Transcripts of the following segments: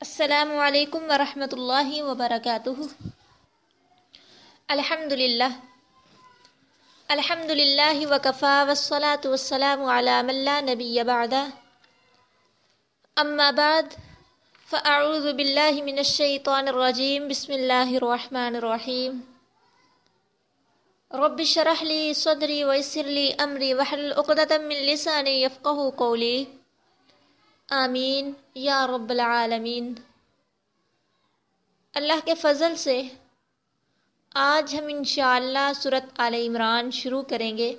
السلام عليكم ورحمة الله وبركاته. الحمد لله. الحمد لله وكفى والصلاة والسلام على من لا نبي بعد أما بعد فأعوذ بالله من الشيطان الرجيم. بسم الله الرحمن الرحيم. رب اشرح لي صدري ويسر لي أمري وحل عقدة من لساني يفقه قولي. آمین، یا رب العالمین۔ اللہ کے فضل سے آج ہم انشاءاللہ صورت آل عمران شروع کریں گے۔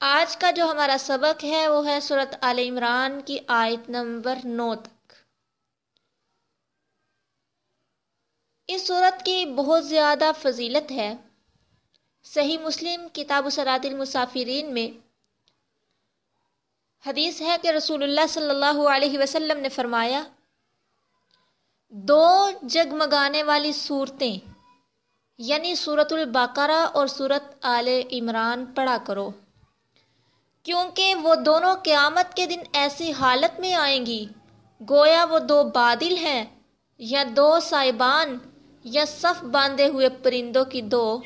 آج کا جو ہمارا سبق ہے، وہ ہے صورت آل عمران کی آیت نمبر نو تک۔ اس صورت کی بہت زیادہ فضیلت ہے۔ صحیح مسلم، کتاب و سرات المسافرین میں حدیث ہے کہ رسول اللہ صلی اللہ علیہ وسلم نے فرمایا، دو جگمگانے والی صورتیں یعنی صورت البقرہ اور صورت آل عمران پڑھا کرو۔ کیونکہ وہ دونوں قیامت کے دن ایسی حالت میں آئیں گی، گویا وہ دو بادل ہیں یا دو سائبان یا صف باندھے ہوئے پرندوں کی دو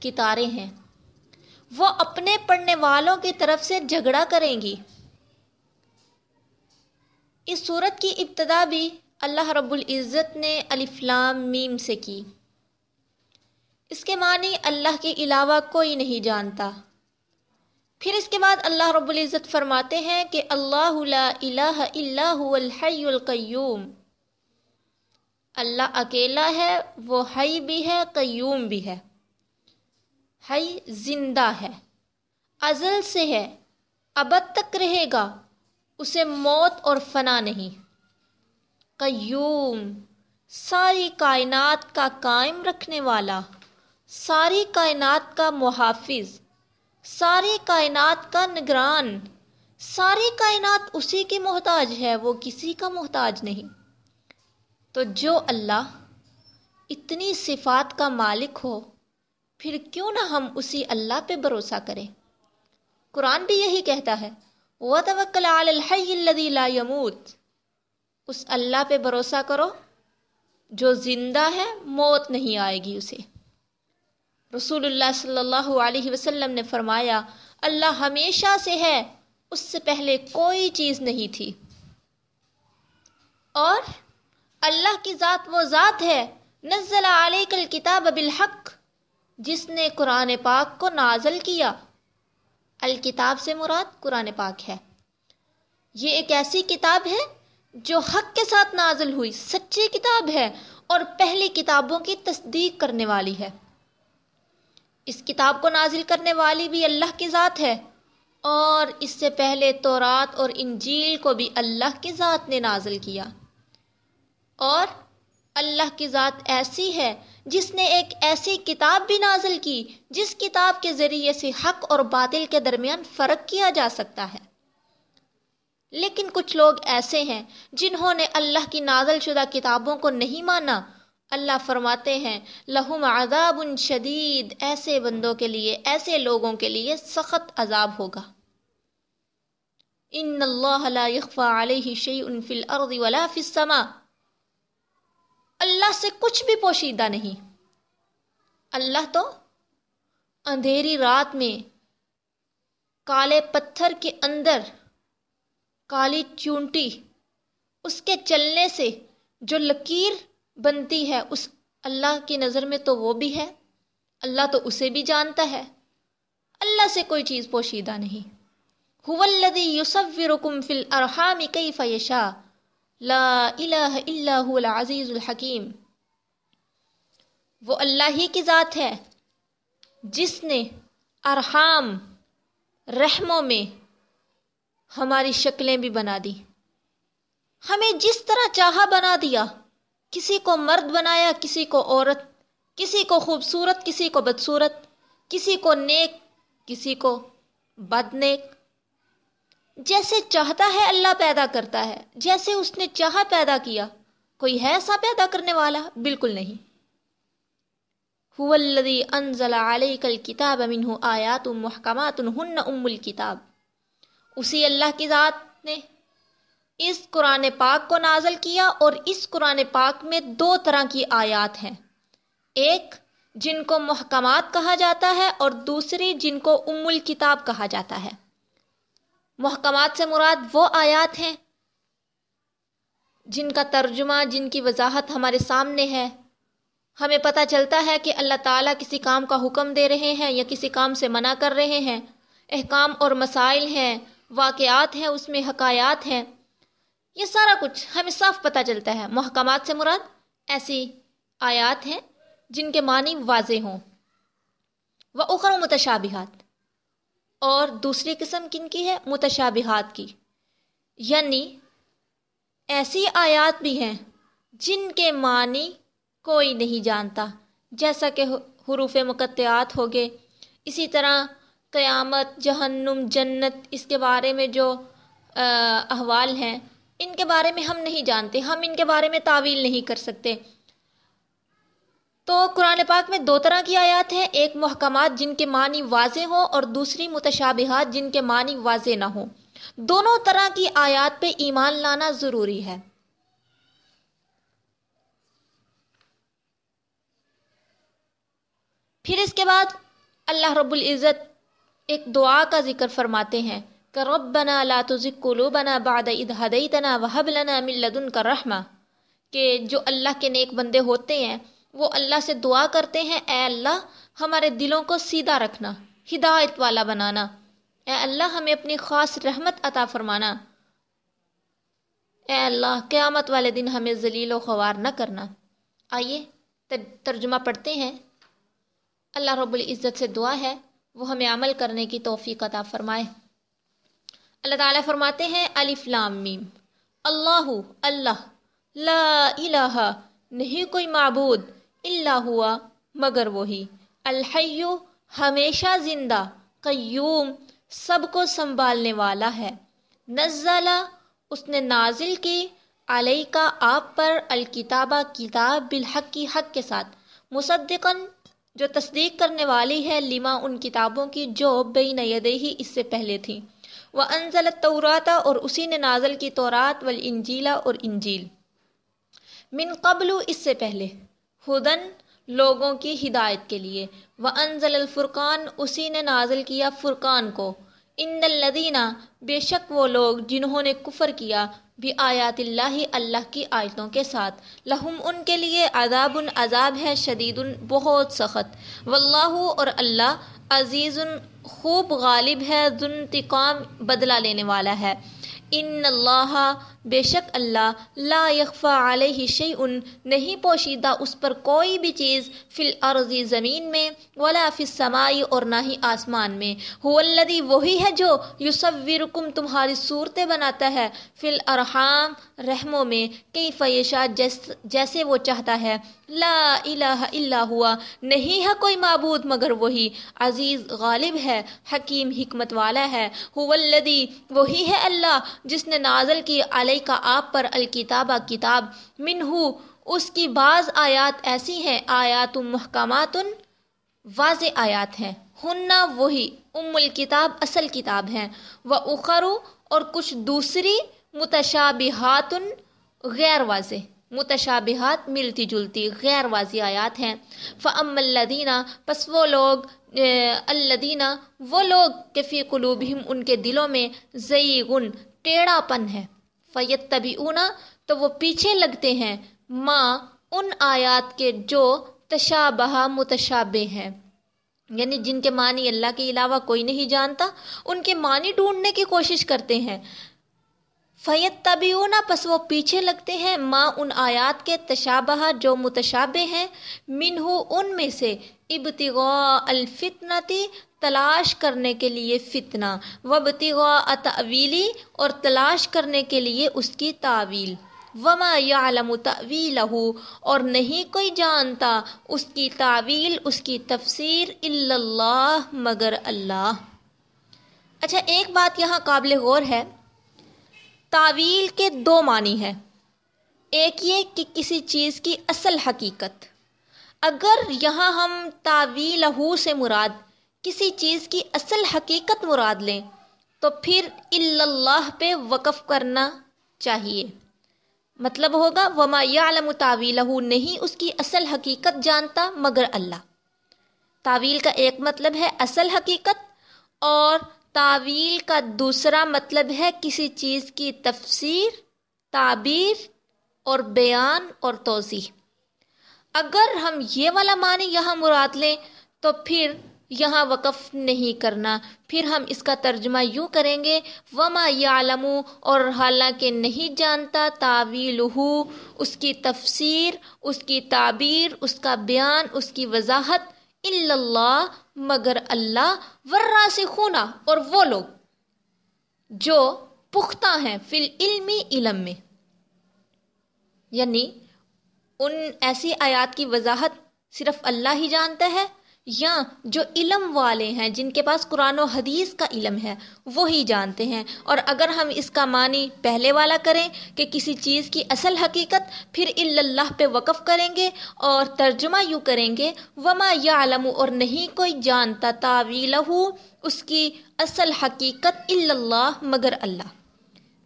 کتاریں ہیں۔ وہ اپنے پڑھنے والوں کی طرف سے جھگڑا کریں گی۔ اس صورت کی ابتدا بھی اللہ رب العزت نے الفلام میم سے کی۔ اس کے معنی اللہ کے علاوہ کوئی نہیں جانتا۔ پھر اس کے بعد اللہ رب العزت فرماتے ہیں کہ اللہ لا الہ الا هو الحی القیوم۔ اللہ اکیلا ہے، وہ حی بھی ہے، قیوم بھی ہے۔ حی زندہ ہے۔ ازل سے ہے۔ ابد تک رہے گا۔ اسے موت اور فنا نہیں۔ قیوم۔ ساری کائنات کا قائم رکھنے والا۔ ساری کائنات کا محافظ۔ ساری کائنات کا نگران۔ ساری کائنات اسی کی محتاج ہے، وہ کسی کا محتاج نہیں۔ تو جو اللہ اتنی صفات کا مالک ہو پھر کیوں نہ ہم اسی اللہ پہ بھروسہ کریں؟ قرآن بھی یہی کہتا ہے، وَتَوَكَّلَ عَلَى الْحَيِّ الَّذِي لَا اس اللہ پہ بھروسہ کرو، جو زندہ ہے، موت نہیں آئے گی اسے۔ رسول اللہ صلی اللہ علیہ وسلم نے فرمایا، اللہ ہمیشہ سے ہے، اس سے پہلے کوئی چیز نہیں تھی۔ اور اللہ کی ذات وہ ذات ہے، نزل علیک الکتاب بالحق جس نے قرآن پاک کو نازل کیا۔ الکتاب سے مراد قرآن پاک ہے۔ یہ ایک ایسی کتاب ہے جو حق کے ساتھ نازل ہوئی، سچی کتاب ہے اور پہلی کتابوں کی تصدیق کرنے والی ہے۔ اس کتاب کو نازل کرنے والی بھی اللہ کی ذات ہے اور اس سے پہلے تورات اور انجیل کو بھی اللہ کی ذات نے نازل کیا۔ اور اللہ کی ذات ایسی ہے جس نے ایک ایسی کتاب بھی نازل کی، جس کتاب کے ذریعے سے حق اور باطل کے درمیان فرق کیا جا سکتا ہے۔ لیکن کچھ لوگ ایسے ہیں جنہوں نے اللہ کی نازل شدہ کتابوں کو نہیں مانا۔ اللہ فرماتے ہیں، لہم عذاب شدید، ایسے بندوں کے لیے، ایسے لوگوں کے لیے سخت عذاب ہوگا۔ ان اللہ لا يخفى علیہ شیء فی الارض ولا فی السماء۔ اللہ سے کچھ بھی پوشیدہ نہیں۔ اللہ تو اندھیری رات میں کالے پتھر کے اندر کالی چونٹی، اس کے چلنے سے جو لکیر بنتی ہے، اس اللہ کی نظر میں تو وہ بھی ہے۔ اللہ تو اسے بھی جانتا ہے۔ اللہ سے کوئی چیز پوشیدہ نہیں۔ هو الذي يصوركم في الارحام كيف يشاء لا الہ الا هو العزیز الحکیم۔ وہ اللہ ہی کی ذات ہے، جس نے ارحام، رحموں میں ہماری شکلیں بھی بنا دی۔ ہمیں جس طرح چاہا بنا دیا، کسی کو مرد بنایا، کسی کو عورت، کسی کو خوبصورت، کسی کو بدصورت، کسی کو نیک، کسی کو بد نیک جیسے چاہتا ہے اللہ پیدا کرتا ہے، جیسے اس نے چاہا پیدا کیا۔ کوئی ہے ایسا پیدا کرنے والا؟ بالکل نہیں۔ هو الذي انزل عليك الكتاب منه آیات محکمات هن ام الكتاب اسی اللہ کی ذات نے اس قرآن پاک کو نازل کیا اور اس قرآن پاک میں دو طرح کی آیات ہیں۔ ایک، جن کو محکمات کہا جاتا ہے اور دوسری، جن کو ام الکتاب کہا جاتا ہے۔ محکمات سے مراد وہ آیات ہیں جن کا ترجمہ، جن کی وضاحت ہمارے سامنے ہے۔ ہمیں پتہ چلتا ہے کہ اللہ تعالیٰ کسی کام کا حکم دے رہے ہیں یا کسی کام سے منع کر رہے ہیں۔ احکام اور مسائل ہیں، واقعات ہیں، اس میں حکایات ہیں۔ یہ سارا کچھ ہمیں صاف پتہ چلتا ہے۔ محکمات سے مراد ایسی آیات ہیں جن کے معنی واضح ہوں۔ وہ اخر و متشابہات اور دوسری قسم کن کی ہے؟ متشابہات کی۔ یعنی ایسی آیات بھی ہیں جن کے معنی کوئی نہیں جانتا۔ جیسا کہ حروف مقطعات ہو گئے۔ اسی طرح قیامت، جہنم، جنت، اس کے بارے میں جو احوال ہیں، ان کے بارے میں ہم نہیں جانتے۔ ہم ان کے بارے میں تعویل نہیں کر سکتے۔ تو قرآن پاک میں دو طرح کی آیات ہیں، ایک محکمات جن کے معنی واضح ہوں اور دوسری متشابہات جن کے معنی واضح نہ ہوں۔ دونوں طرح کی آیات پہ ایمان لانا ضروری ہے۔ پھر اس کے بعد اللہ رب العزت ایک دعا کا ذکر فرماتے ہیں کہ ربنا لا تزغ قلوبنا بعد اذ هديتنا وهب لنا من لدنك رحمہ کہ جو اللہ کے نیک بندے ہوتے ہیں وہ اللہ سے دعا کرتے ہیں، اے اللہ، ہمارے دلوں کو سیدھا رکھنا، ہدایت والا بنانا۔ اے اللہ، ہمیں اپنی خاص رحمت عطا فرمانا۔ اے اللہ، قیامت والے دن ہمیں ذلیل و خوار نہ کرنا۔ آئیے ترجمہ پڑھتے ہیں۔ اللہ رب العزت سے دعا ہے، وہ ہمیں عمل کرنے کی توفیق عطا فرمائے۔ اللہ تعالیٰ فرماتے ہیں، الف لام میم۔ اللہ اللہ، لا الہ، نہیں کوئی معبود۔ اللہ ہوا، مگر وہی۔ الحیو ہمیشہ زندہ، قیوم، سب کو سنبھالنے والا ہے۔ نزلہ، اس نے نازل کی۔ علیہ کا آپ پر الکتابہ کتاب بالحق کی حق کے ساتھ۔ مصدقاً، جو تصدیق کرنے والی ہے، لما ان کتابوں کی جو بین یدہی اس سے پہلے تھیں وہ انزل توراتا اور اسی نے نازل کی تورات والانجیلا اور انجیل۔ من قبل، اس سے پہلے۔ ہدن لوگوں کی ہدایت کے لیے۔ وہ انزل الفرقان، اسی نے نازل کیا فرقان کو۔ ان الدینہ بے شک وہ لوگ جنہوں نے کفر کیا بھی آیات اللہ اللہ کی آیتوں کے ساتھ۔ لہم ان کے لیے عذاب عذاب ہے، شدید، بہت سخت۔ واللہ اور اللہ عزیز، خوب غالب ہے ذنتقام بدلہ لینے والا ہے۔ ان اللہ بے شک اللہ لا یخفا علیہ شیئن، نہیں پوشیدہ اس پر کوئی بھی چیز فی الارض زمین میں ولا فی السمائی اور نہ ہی آسمان میں۔ هو الذی وہی ہے جو یصورکم تمہاری صورتیں بناتا ہے فی الارحام، رحموں میں کئی فیشا جیسے وہ چاہتا ہے۔ لا الہ الا ہوا، نہیں ہے کوئی معبود مگر وہی۔ عزیز غالب ہے، حکیم حکمت والا ہے۔ هو الذی وہی ہے اللہ جس نے نازل کی علیہ کا آپ پر الکتابہ کتاب۔ منہو، اس کی بعض آیات ایسی ہیں۔ آیات محکمات، واضح آیات ہیں۔ ہننا وہی ام الکتاب، اصل کتاب ہیں۔ وہ اخرو اور کچھ دوسری متشابہات غیر واضح۔ متشابہات ملتی جلتی غیر واضح آیات ہیں۔ فعم الدینہ پس وہ لوگ الدینہ وہ لوگ کہ فی قلوبہم ان کے دلوں میں زیغن ٹیڑھا پن ہے۔ فیت طبی تو وہ پیچھے لگتے ہیں۔ ماں ان آیات کے جو تشابہ، متشابہ ہیں۔ یعنی جن کے معنی اللہ کے علاوہ کوئی نہیں جانتا، ان کے معنی ڈھونڈنے کی کوشش کرتے ہیں۔ فیت طبی پس وہ پیچھے لگتے ہیں۔ ماں ان آیات کے تشابہ جو متشابہ ہیں، منہو ان میں سے ابتغاء الفتنتی، تلاش کرنے کے لیے فتنہ وبتغاء تعویلی اور تلاش کرنے کے لیے اس کی تعویل۔ وما یعلم تعویلہ اور نہیں کوئی جانتا اس کی تعویل، اس کی تفسیر الا اللہ مگر اللہ۔ اچھا ایک بات یہاں قابل غور ہے۔ تعویل کے دو معنی ہیں۔ ایک یہ کہ کسی چیز کی اصل حقیقت۔ اگر یہاں ہم تعویلہ سے مراد کسی چیز کی اصل حقیقت مراد لیں، تو پھر اللہ پہ وقف کرنا چاہیے۔ مطلب ہوگا، وما یعلم تعویلہ نہیں اس کی اصل حقیقت جانتا مگر اللہ۔ تعویل کا ایک مطلب ہے اصل حقیقت اور تعویل کا دوسرا مطلب ہے کسی چیز کی تفسیر، تعبیر اور بیان اور توضیح۔ اگر ہم یہ والا معنی یہاں مراد لیں تو پھر یہاں وقف نہیں کرنا۔ پھر ہم اس کا ترجمہ یوں کریں گے، وما یعلم اور حالانکہ نہیں جانتا تعویل اس کی تفسیر، اس کی تعبیر، اس کا بیان، اس کی وضاحت۔ اللہ مگر اللہ ورا سے خونا اور وہ لوگ جو پختہ ہیں فی العلمی علم میں۔ یعنی ان ایسی آیات کی وضاحت صرف اللہ ہی جانتا ہے یا جو علم والے ہیں، جن کے پاس قرآن و حدیث کا علم ہے، وہی جانتے ہیں۔ اور اگر ہم اس کا معنی پہلے والا کریں کہ کسی چیز کی اصل حقیقت پھر اللہ پہ وقف کریں گے اور ترجمہ یوں کریں گے، وما یا اور نہیں کوئی جانتا تعویل اس کی اصل حقیقت اللہ مگر اللہ۔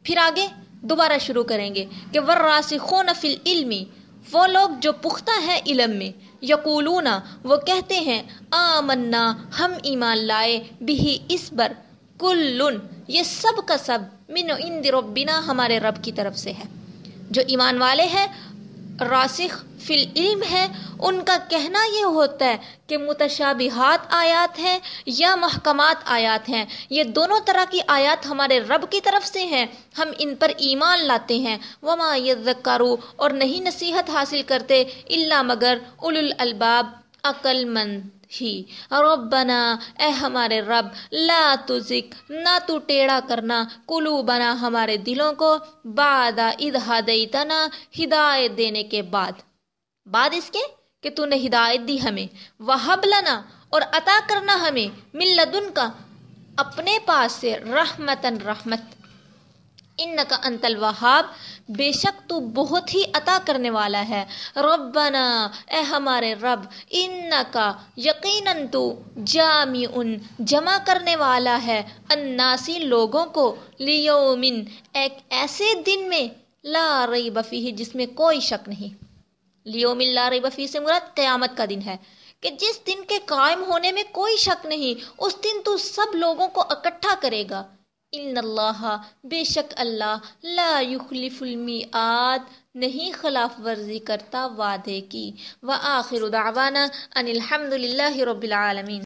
پھر آگے دوبارہ شروع کریں گے کہ وراسخون فی العلمی وہ لوگ جو پختہ ہیں علم میں یقولون، وہ کہتے ہیں، آمنا، ہم ایمان لائے بھی اس بر کل یہ سب کا سب من عند ربنا ہمارے رب کی طرف سے ہے۔ جو ایمان والے ہیں، راسخ فی العلم ہے، ان کا کہنا یہ ہوتا ہے کہ متشابہات آیات ہیں یا محکمات آیات ہیں۔ یہ دونوں طرح کی آیات ہمارے رب کی طرف سے ہیں۔ ہم ان پر ایمان لاتے ہیں۔ وما یذکرو اور نہیں نصیحت حاصل کرتے اللہ مگر اول الالباب عقل مند ہی۔ ربنا، اے ہمارے رب، لا تزک نہ تو ٹیڑھا کرنا کلو بنا ہمارے دلوں کو۔ بعد اد ہدیتنا ہدایت دینے کے بعد۔ بعد اس کے کہ تو نے ہدایت دی ہمیں، وہب لنا اور عطا کرنا ہمیں من لدن کا اپنے پاس سے رحمتن رحمت۔ ان کا انت الوہاب، بے شک تو بہت ہی عطا کرنے والا ہے۔ ربنا، اے ہمارے رب ان کا یقیناً تو جامع ان جمع کرنے والا ہے اناسی لوگوں کو لیومن، ایک ایسے دن میں لا ریب فیہ، جس میں کوئی شک نہیں۔ لیوم اللہ ریب سے مراد قیامت کا دن ہے۔ کہ جس دن کے قائم ہونے میں کوئی شک نہیں، اس دن تو سب لوگوں کو اکٹھا کرے گا۔ ان اللہ، بے شک اللہ، لا یخلف المیعاد، نہیں خلاف ورزی کرتا وعدے کی۔ وآخر دعوانا ان الحمد للہ رب العالمین۔